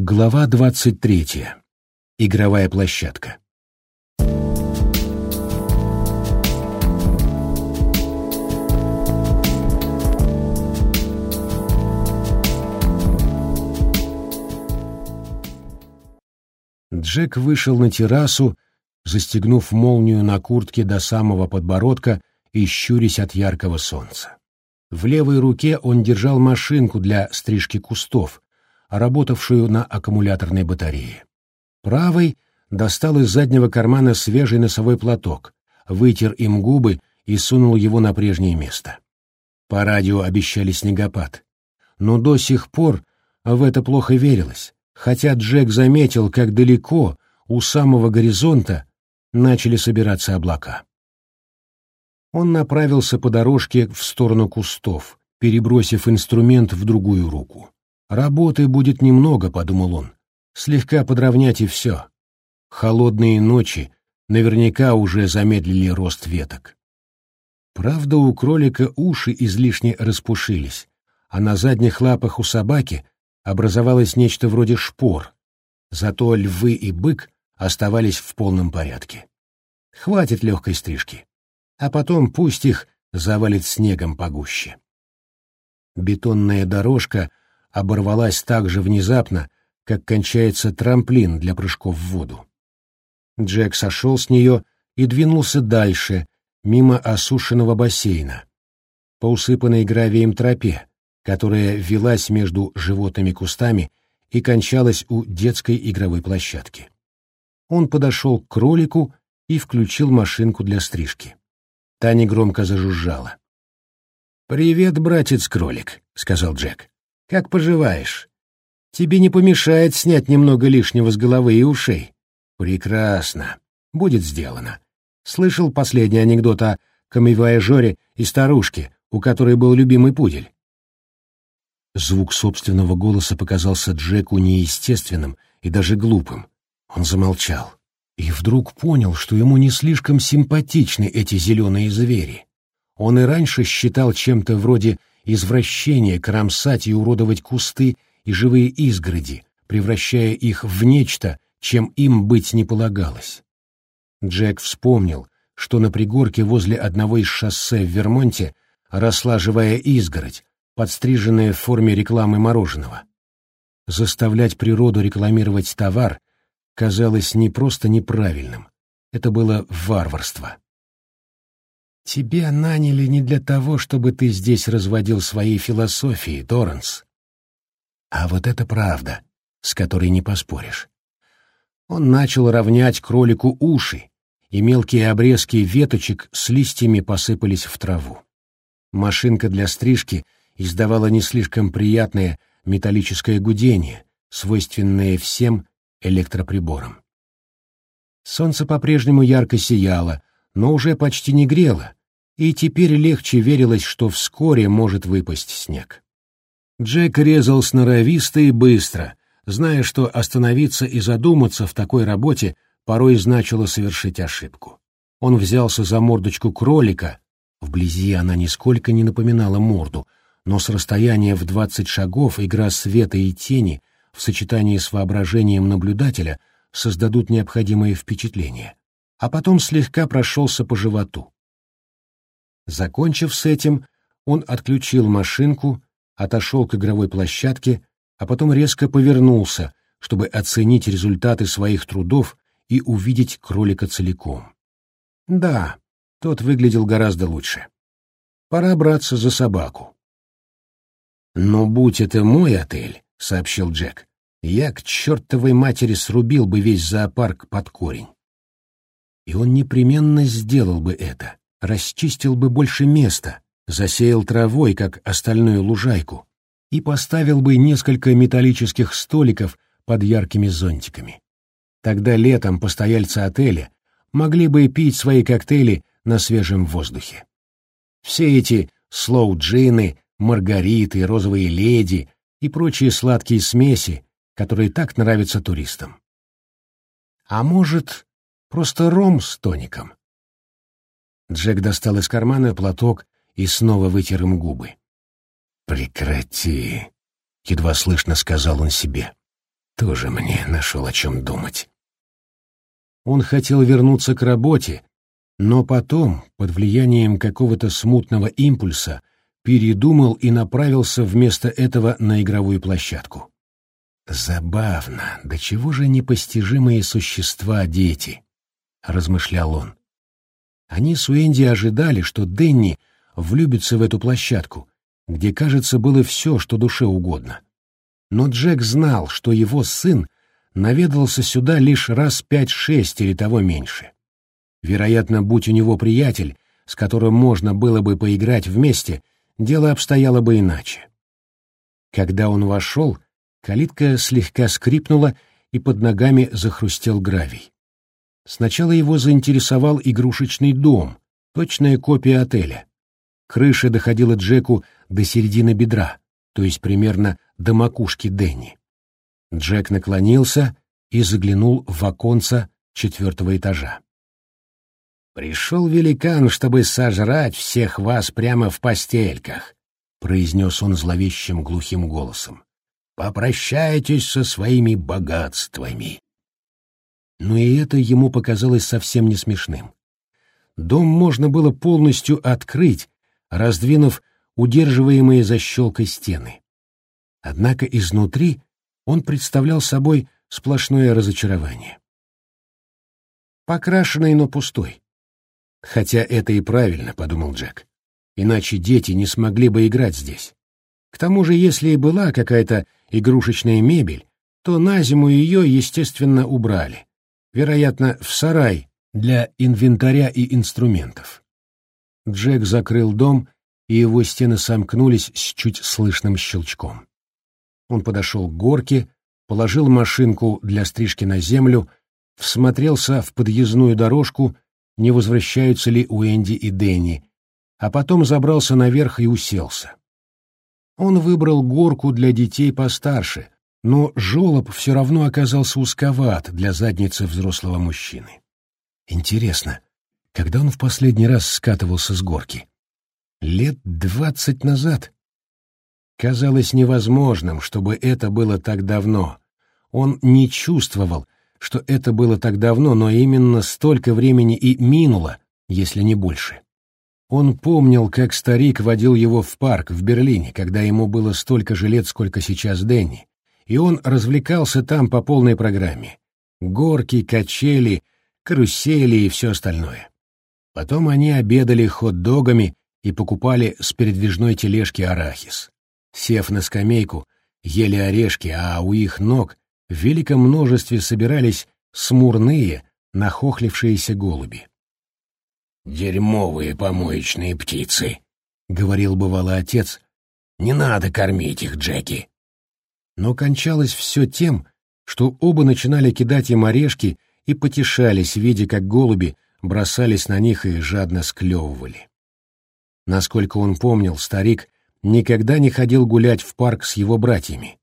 Глава двадцать третья. Игровая площадка. Джек вышел на террасу, застегнув молнию на куртке до самого подбородка и щурясь от яркого солнца. В левой руке он держал машинку для стрижки кустов, работавшую на аккумуляторной батарее. Правой достал из заднего кармана свежий носовой платок, вытер им губы и сунул его на прежнее место. По радио обещали снегопад. Но до сих пор в это плохо верилось, хотя Джек заметил, как далеко, у самого горизонта, начали собираться облака. Он направился по дорожке в сторону кустов, перебросив инструмент в другую руку. «Работы будет немного», — подумал он. «Слегка подровнять и все». Холодные ночи наверняка уже замедлили рост веток. Правда, у кролика уши излишне распушились, а на задних лапах у собаки образовалось нечто вроде шпор, зато львы и бык оставались в полном порядке. Хватит легкой стрижки а потом пусть их завалит снегом погуще. Бетонная дорожка оборвалась так же внезапно, как кончается трамплин для прыжков в воду. Джек сошел с нее и двинулся дальше, мимо осушенного бассейна, по усыпанной гравием тропе, которая велась между животными кустами и кончалась у детской игровой площадки. Он подошел к кролику и включил машинку для стрижки. Та негромко зажужжала. «Привет, братец-кролик», — сказал Джек. «Как поживаешь? Тебе не помешает снять немного лишнего с головы и ушей?» «Прекрасно. Будет сделано. Слышал последний анекдот о камевояжере и старушке, у которой был любимый пудель?» Звук собственного голоса показался Джеку неестественным и даже глупым. Он замолчал и вдруг понял, что ему не слишком симпатичны эти зеленые звери. Он и раньше считал чем-то вроде извращения кромсать и уродовать кусты и живые изгороди, превращая их в нечто, чем им быть не полагалось. Джек вспомнил, что на пригорке возле одного из шоссе в Вермонте росла живая изгородь, подстриженная в форме рекламы мороженого. Заставлять природу рекламировать товар казалось не просто неправильным, это было варварство. «Тебя наняли не для того, чтобы ты здесь разводил свои философии, Торренс. А вот это правда, с которой не поспоришь. Он начал равнять кролику уши, и мелкие обрезки веточек с листьями посыпались в траву. Машинка для стрижки издавала не слишком приятное металлическое гудение, свойственное всем электроприбором. Солнце по-прежнему ярко сияло, но уже почти не грело, и теперь легче верилось, что вскоре может выпасть снег. Джек резал сноровисто и быстро, зная, что остановиться и задуматься в такой работе порой значило совершить ошибку. Он взялся за мордочку кролика, вблизи она нисколько не напоминала морду, но с расстояния в двадцать шагов игра света и тени в сочетании с воображением наблюдателя создадут необходимое впечатление, а потом слегка прошелся по животу. Закончив с этим, он отключил машинку, отошел к игровой площадке, а потом резко повернулся, чтобы оценить результаты своих трудов и увидеть кролика целиком. Да, тот выглядел гораздо лучше. Пора браться за собаку. «Но будь это мой отель», — сообщил Джек, я к чертовой матери срубил бы весь зоопарк под корень. И он непременно сделал бы это, расчистил бы больше места, засеял травой, как остальную лужайку, и поставил бы несколько металлических столиков под яркими зонтиками. Тогда летом постояльцы отеля могли бы пить свои коктейли на свежем воздухе. Все эти слоу-джины, маргариты, розовые леди и прочие сладкие смеси которые так нравятся туристам. А может, просто ром с тоником? Джек достал из кармана платок и снова вытер им губы. «Прекрати!» — едва слышно сказал он себе. Тоже мне нашел о чем думать. Он хотел вернуться к работе, но потом, под влиянием какого-то смутного импульса, передумал и направился вместо этого на игровую площадку. «Забавно, до чего же непостижимые существа дети», — размышлял он. Они с Уэнди ожидали, что Денни влюбится в эту площадку, где, кажется, было все, что душе угодно. Но Джек знал, что его сын наведался сюда лишь раз пять-шесть или того меньше. Вероятно, будь у него приятель, с которым можно было бы поиграть вместе, дело обстояло бы иначе. Когда он вошел, калитка слегка скрипнула, и под ногами захрустел гравий. Сначала его заинтересовал игрушечный дом, точная копия отеля. Крыша доходила Джеку до середины бедра, то есть примерно до макушки Дэнни. Джек наклонился и заглянул в оконце четвертого этажа. «Пришел великан, чтобы сожрать всех вас прямо в постельках», — произнес он зловещим глухим голосом. «Попрощайтесь со своими богатствами». Но и это ему показалось совсем не смешным. Дом можно было полностью открыть, раздвинув удерживаемые защелкой стены. Однако изнутри он представлял собой сплошное разочарование. Покрашенный, но пустой. Хотя это и правильно, подумал Джек. Иначе дети не смогли бы играть здесь. К тому же, если и была какая-то игрушечная мебель, то на зиму ее, естественно, убрали. Вероятно, в сарай для инвентаря и инструментов. Джек закрыл дом, и его стены сомкнулись с чуть слышным щелчком. Он подошел к горке, положил машинку для стрижки на землю, всмотрелся в подъездную дорожку, не возвращаются ли Уэнди и Дэнни, а потом забрался наверх и уселся. Он выбрал горку для детей постарше, но жолоб все равно оказался узковат для задницы взрослого мужчины. Интересно, когда он в последний раз скатывался с горки? Лет двадцать назад? Казалось невозможным, чтобы это было так давно. Он не чувствовал, что это было так давно, но именно столько времени и минуло, если не больше. Он помнил, как старик водил его в парк в Берлине, когда ему было столько же лет, сколько сейчас Дэнни, и он развлекался там по полной программе. Горки, качели, карусели и все остальное. Потом они обедали хот-догами и покупали с передвижной тележки арахис. Сев на скамейку, ели орешки, а у их ног в великом множестве собирались смурные, нахохлившиеся голуби. «Дерьмовые помоечные птицы», — говорил бывало отец. «Не надо кормить их, Джеки». Но кончалось все тем, что оба начинали кидать им орешки и потешались, видя, как голуби бросались на них и жадно склевывали. Насколько он помнил, старик никогда не ходил гулять в парк с его братьями.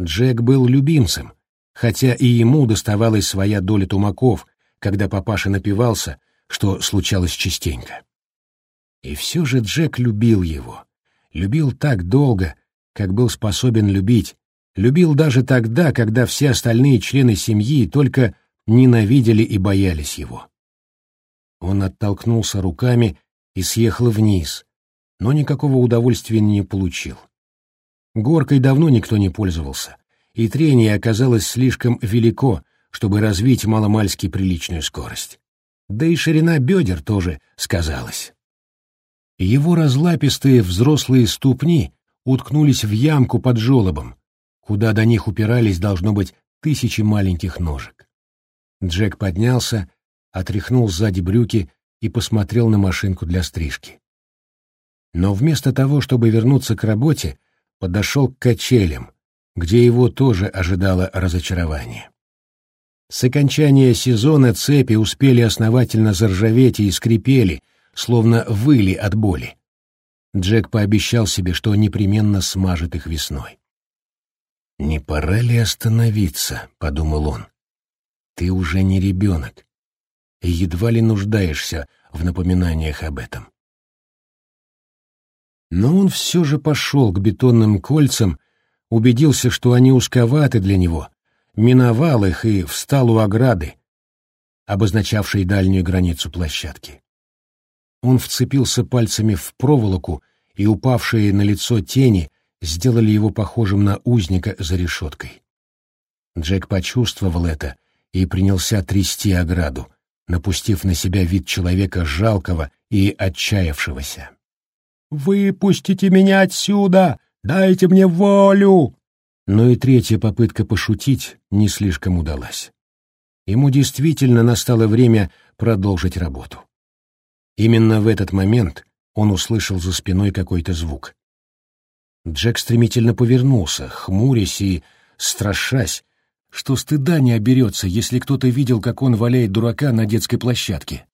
Джек был любимцем, хотя и ему доставалась своя доля тумаков, когда папаша напивался, что случалось частенько. И все же Джек любил его, любил так долго, как был способен любить, любил даже тогда, когда все остальные члены семьи только ненавидели и боялись его. Он оттолкнулся руками и съехал вниз, но никакого удовольствия не получил. Горкой давно никто не пользовался, и трение оказалось слишком велико, чтобы развить маломальски приличную скорость. Да и ширина бедер тоже сказалась. Его разлапистые взрослые ступни уткнулись в ямку под желобом, куда до них упирались, должно быть, тысячи маленьких ножек. Джек поднялся, отряхнул сзади брюки и посмотрел на машинку для стрижки но вместо того, чтобы вернуться к работе, подошел к качелям, где его тоже ожидало разочарование. С окончания сезона цепи успели основательно заржаветь и скрипели, словно выли от боли. Джек пообещал себе, что непременно смажет их весной. «Не пора ли остановиться?» — подумал он. «Ты уже не ребенок и едва ли нуждаешься в напоминаниях об этом. Но он все же пошел к бетонным кольцам, убедился, что они узковаты для него, миновал их и встал у ограды, обозначавшей дальнюю границу площадки. Он вцепился пальцами в проволоку, и упавшие на лицо тени сделали его похожим на узника за решеткой. Джек почувствовал это и принялся трясти ограду, напустив на себя вид человека жалкого и отчаявшегося. «Выпустите меня отсюда! Дайте мне волю!» Но и третья попытка пошутить не слишком удалась. Ему действительно настало время продолжить работу. Именно в этот момент он услышал за спиной какой-то звук. Джек стремительно повернулся, хмурясь и страшась, что стыда не оберется, если кто-то видел, как он валяет дурака на детской площадке.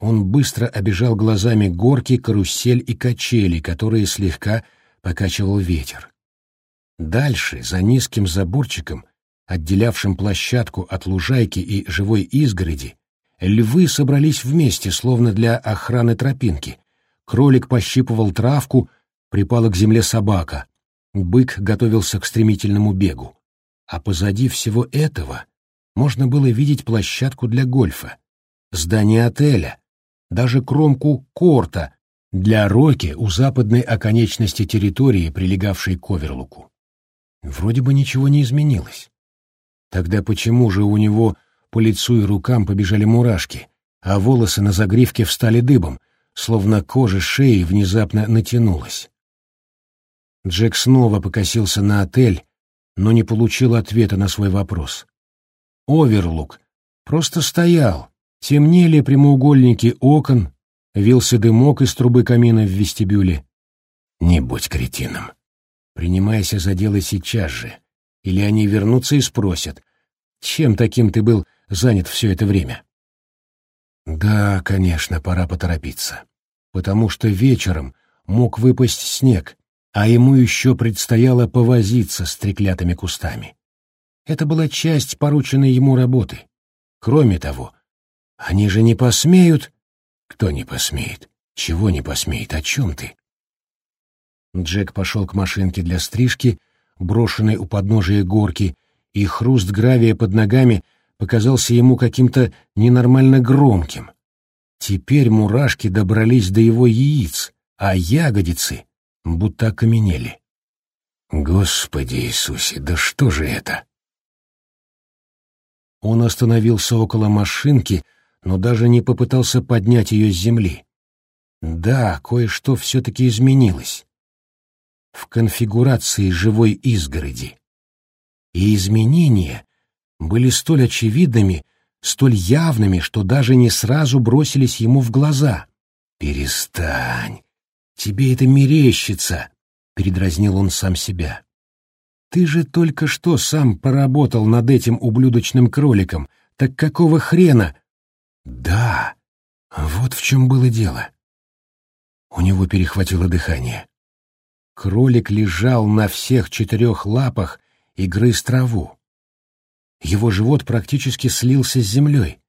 Он быстро обежал глазами горки, карусель и качели, которые слегка покачивал ветер. Дальше, за низким заборчиком, отделявшим площадку от лужайки и живой изгороди, львы собрались вместе, словно для охраны тропинки. Кролик пощипывал травку, припала к земле собака. Бык готовился к стремительному бегу. А позади всего этого можно было видеть площадку для гольфа, здание отеля, даже кромку корта для роки у западной оконечности территории, прилегавшей к Оверлуку. Вроде бы ничего не изменилось. Тогда почему же у него по лицу и рукам побежали мурашки, а волосы на загривке встали дыбом, словно кожа шеи внезапно натянулась? Джек снова покосился на отель, но не получил ответа на свой вопрос. Оверлук просто стоял, темнели прямоугольники окон, вился дымок из трубы камина в вестибюле. Не будь кретином. Принимайся за дело сейчас же, или они вернутся и спросят, чем таким ты был занят все это время. Да, конечно, пора поторопиться, потому что вечером мог выпасть снег, а ему еще предстояло повозиться с треклятыми кустами. Это была часть порученной ему работы. Кроме того, они же не посмеют... Кто не посмеет? Чего не посмеет? О чем ты? Джек пошел к машинке для стрижки, брошенной у подножия горки, и хруст гравия под ногами показался ему каким-то ненормально громким. Теперь мурашки добрались до его яиц, а ягодицы будто окаменели. Господи Иисусе, да что же это? Он остановился около машинки, но даже не попытался поднять ее с земли. Да, кое-что все-таки изменилось в конфигурации живой изгороди. И изменения были столь очевидными, столь явными, что даже не сразу бросились ему в глаза. «Перестань! Тебе это мерещится!» — передразнил он сам себя. «Ты же только что сам поработал над этим ублюдочным кроликом, так какого хрена?» «Да, вот в чем было дело». У него перехватило дыхание. Кролик лежал на всех четырех лапах и грыз траву. Его живот практически слился с землей.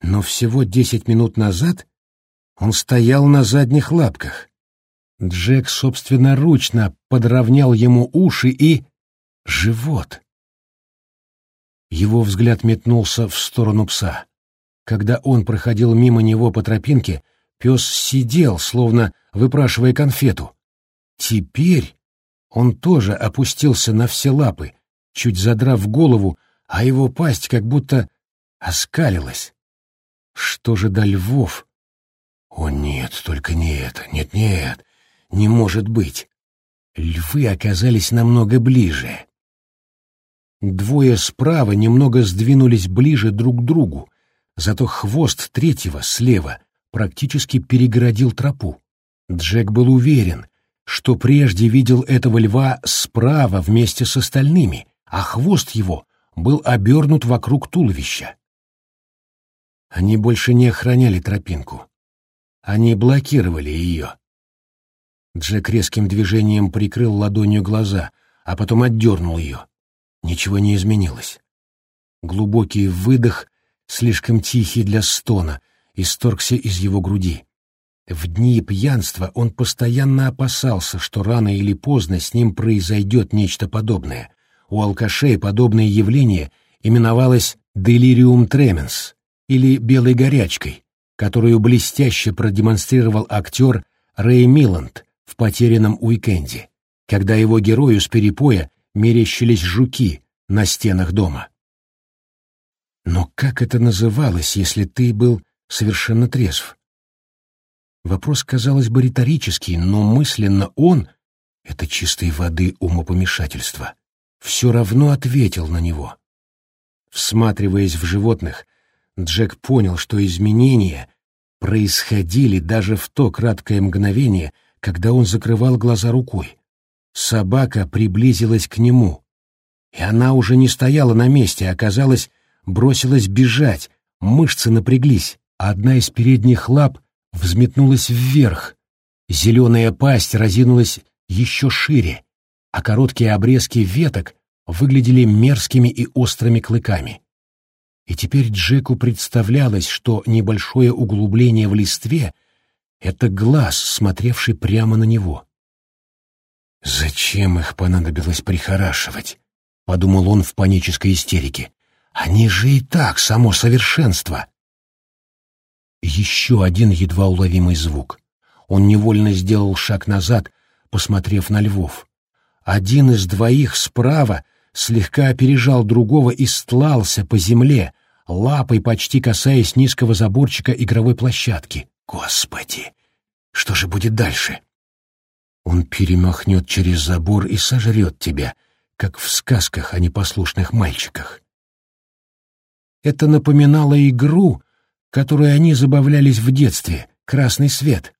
Но всего десять минут назад он стоял на задних лапках. Джек собственноручно подровнял ему уши и... живот. Его взгляд метнулся в сторону пса. Когда он проходил мимо него по тропинке, пес сидел, словно выпрашивая конфету. Теперь он тоже опустился на все лапы, чуть задрав голову, а его пасть как будто оскалилась. Что же до львов? О нет, только не это, нет-нет, не может быть. Львы оказались намного ближе. Двое справа немного сдвинулись ближе друг к другу, зато хвост третьего слева практически перегородил тропу. Джек был уверен, что прежде видел этого льва справа вместе с остальными, а хвост его был обернут вокруг туловища. Они больше не охраняли тропинку. Они блокировали ее. Джек резким движением прикрыл ладонью глаза, а потом отдернул ее. Ничего не изменилось. Глубокий выдох, слишком тихий для стона, исторгся из его груди. В дни пьянства он постоянно опасался, что рано или поздно с ним произойдет нечто подобное. У алкашей подобное явление именовалось делириум тременс или белой горячкой, которую блестяще продемонстрировал актер Рэй Миланд в «Потерянном уикенде», когда его герою с перепоя мерещились жуки на стенах дома. Но как это называлось, если ты был совершенно трезв? Вопрос, казалось бы, риторический, но мысленно он — это чистой воды умопомешательство — все равно ответил на него. Всматриваясь в животных, Джек понял, что изменения происходили даже в то краткое мгновение, когда он закрывал глаза рукой. Собака приблизилась к нему, и она уже не стояла на месте, а, казалось, бросилась бежать, мышцы напряглись, а одна из передних лап взметнулась вверх. Зеленая пасть разинулась еще шире, а короткие обрезки веток выглядели мерзкими и острыми клыками. И теперь Джеку представлялось, что небольшое углубление в листве — это глаз, смотревший прямо на него. «Зачем их понадобилось прихорашивать?» — подумал он в панической истерике. «Они же и так само совершенство!» Еще один едва уловимый звук. Он невольно сделал шаг назад, посмотрев на львов. Один из двоих справа слегка опережал другого и стлался по земле, лапой почти касаясь низкого заборчика игровой площадки. Господи! Что же будет дальше? Он перемахнет через забор и сожрет тебя, как в сказках о непослушных мальчиках. Это напоминало игру, которой они забавлялись в детстве, «Красный свет».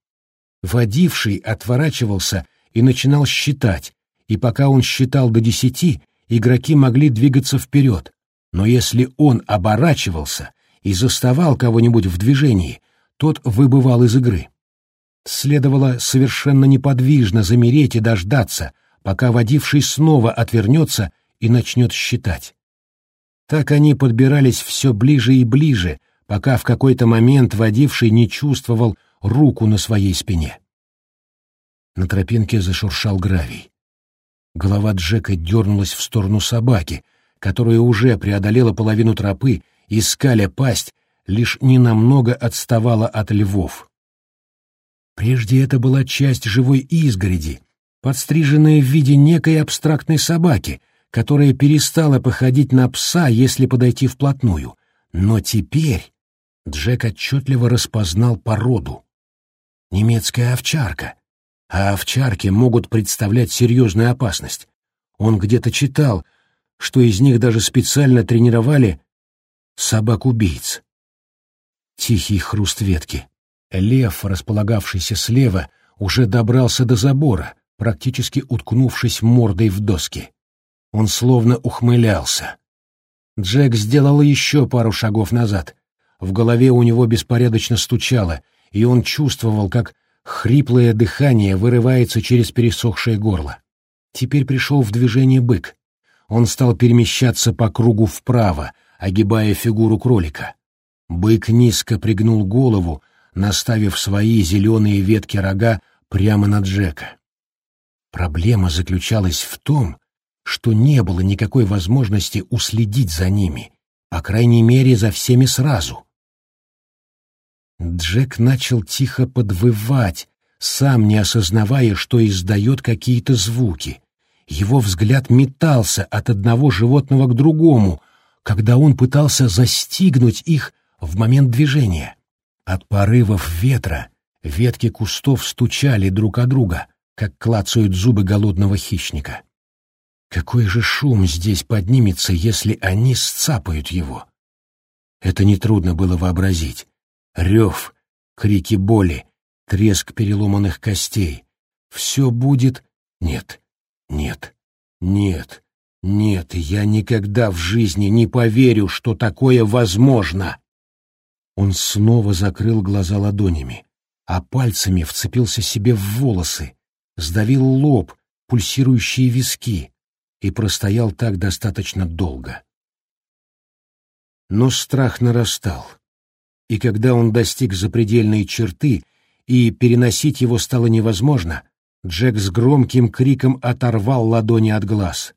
Водивший отворачивался и начинал считать, и пока он считал до десяти, игроки могли двигаться вперед, но если он оборачивался и заставал кого-нибудь в движении, тот выбывал из игры. Следовало совершенно неподвижно замереть и дождаться, пока водивший снова отвернется и начнет считать. Так они подбирались все ближе и ближе, пока в какой-то момент водивший не чувствовал руку на своей спине. На тропинке зашуршал гравий. Голова Джека дернулась в сторону собаки, которая уже преодолела половину тропы и, скаля пасть, лишь ненамного отставала от львов. Прежде это была часть живой изгороди, подстриженная в виде некой абстрактной собаки, которая перестала походить на пса, если подойти вплотную. Но теперь Джек отчетливо распознал породу. Немецкая овчарка. А овчарки могут представлять серьезную опасность. Он где-то читал, что из них даже специально тренировали собак-убийц. Тихий хруст ветки. Лев, располагавшийся слева, уже добрался до забора, практически уткнувшись мордой в доски. Он словно ухмылялся. Джек сделал еще пару шагов назад. В голове у него беспорядочно стучало, и он чувствовал, как хриплое дыхание вырывается через пересохшее горло. Теперь пришел в движение бык. Он стал перемещаться по кругу вправо, огибая фигуру кролика. Бык низко пригнул голову, наставив свои зеленые ветки рога прямо на Джека. Проблема заключалась в том, что не было никакой возможности уследить за ними, по крайней мере, за всеми сразу. Джек начал тихо подвывать, сам не осознавая, что издает какие-то звуки. Его взгляд метался от одного животного к другому, когда он пытался застигнуть их в момент движения. От порывов ветра ветки кустов стучали друг о друга, как клацают зубы голодного хищника. Какой же шум здесь поднимется, если они сцапают его? Это нетрудно было вообразить. Рев, крики боли, треск переломанных костей. Все будет... Нет, нет, нет, нет, я никогда в жизни не поверю, что такое возможно. Он снова закрыл глаза ладонями, а пальцами вцепился себе в волосы, сдавил лоб, пульсирующие виски, и простоял так достаточно долго. Но страх нарастал, и когда он достиг запредельной черты и переносить его стало невозможно, Джек с громким криком оторвал ладони от глаз.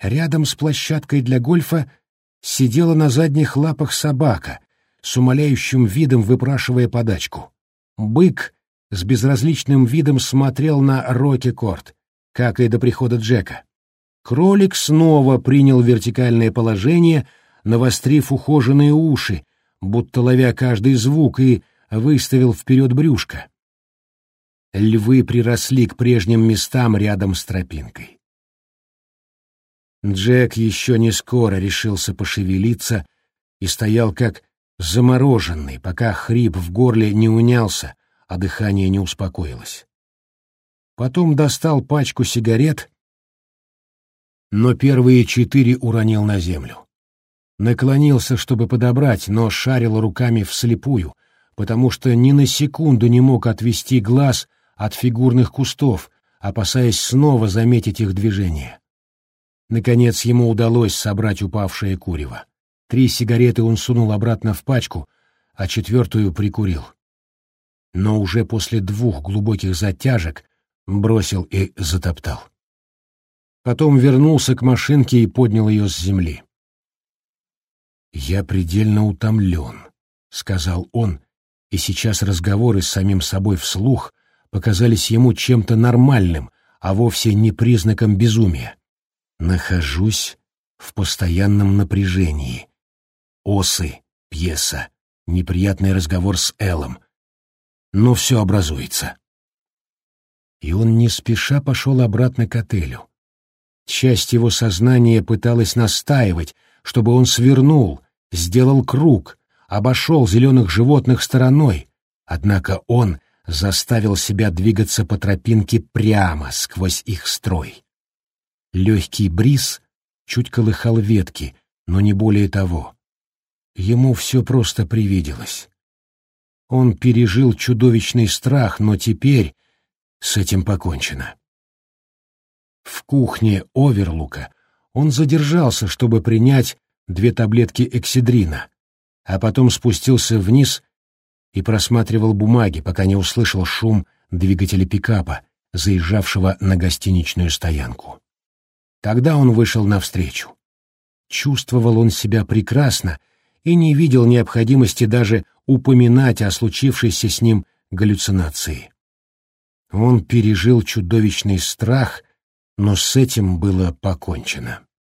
Рядом с площадкой для гольфа сидела на задних лапах собака, с умоляющим видом выпрашивая подачку. Бык с безразличным видом смотрел на Рокки-Корт, как и до прихода Джека. Кролик снова принял вертикальное положение, навострив ухоженные уши, будто ловя каждый звук, и выставил вперед брюшко. Львы приросли к прежним местам рядом с тропинкой. Джек еще не скоро решился пошевелиться и стоял как замороженный, пока хрип в горле не унялся, а дыхание не успокоилось. Потом достал пачку сигарет, но первые четыре уронил на землю. Наклонился, чтобы подобрать, но шарил руками вслепую, потому что ни на секунду не мог отвести глаз от фигурных кустов, опасаясь снова заметить их движение. Наконец ему удалось собрать упавшее курево. Три сигареты он сунул обратно в пачку, а четвертую прикурил. Но уже после двух глубоких затяжек бросил и затоптал. Потом вернулся к машинке и поднял ее с земли. «Я предельно утомлен», — сказал он, и сейчас разговоры с самим собой вслух показались ему чем-то нормальным, а вовсе не признаком безумия. Нахожусь в постоянном напряжении. Осы, пьеса, неприятный разговор с Эллом. Но все образуется. И он не спеша пошел обратно к отелю. Часть его сознания пыталась настаивать, чтобы он свернул, сделал круг, обошел зеленых животных стороной, однако он заставил себя двигаться по тропинке прямо сквозь их строй. Легкий бриз чуть колыхал ветки, но не более того. Ему все просто привиделось. Он пережил чудовищный страх, но теперь с этим покончено. В кухне Оверлука он задержался, чтобы принять две таблетки эксидрина, а потом спустился вниз и просматривал бумаги, пока не услышал шум двигателя пикапа, заезжавшего на гостиничную стоянку. Тогда он вышел навстречу. Чувствовал он себя прекрасно и не видел необходимости даже упоминать о случившейся с ним галлюцинации. Он пережил чудовищный страх, но с этим было покончено.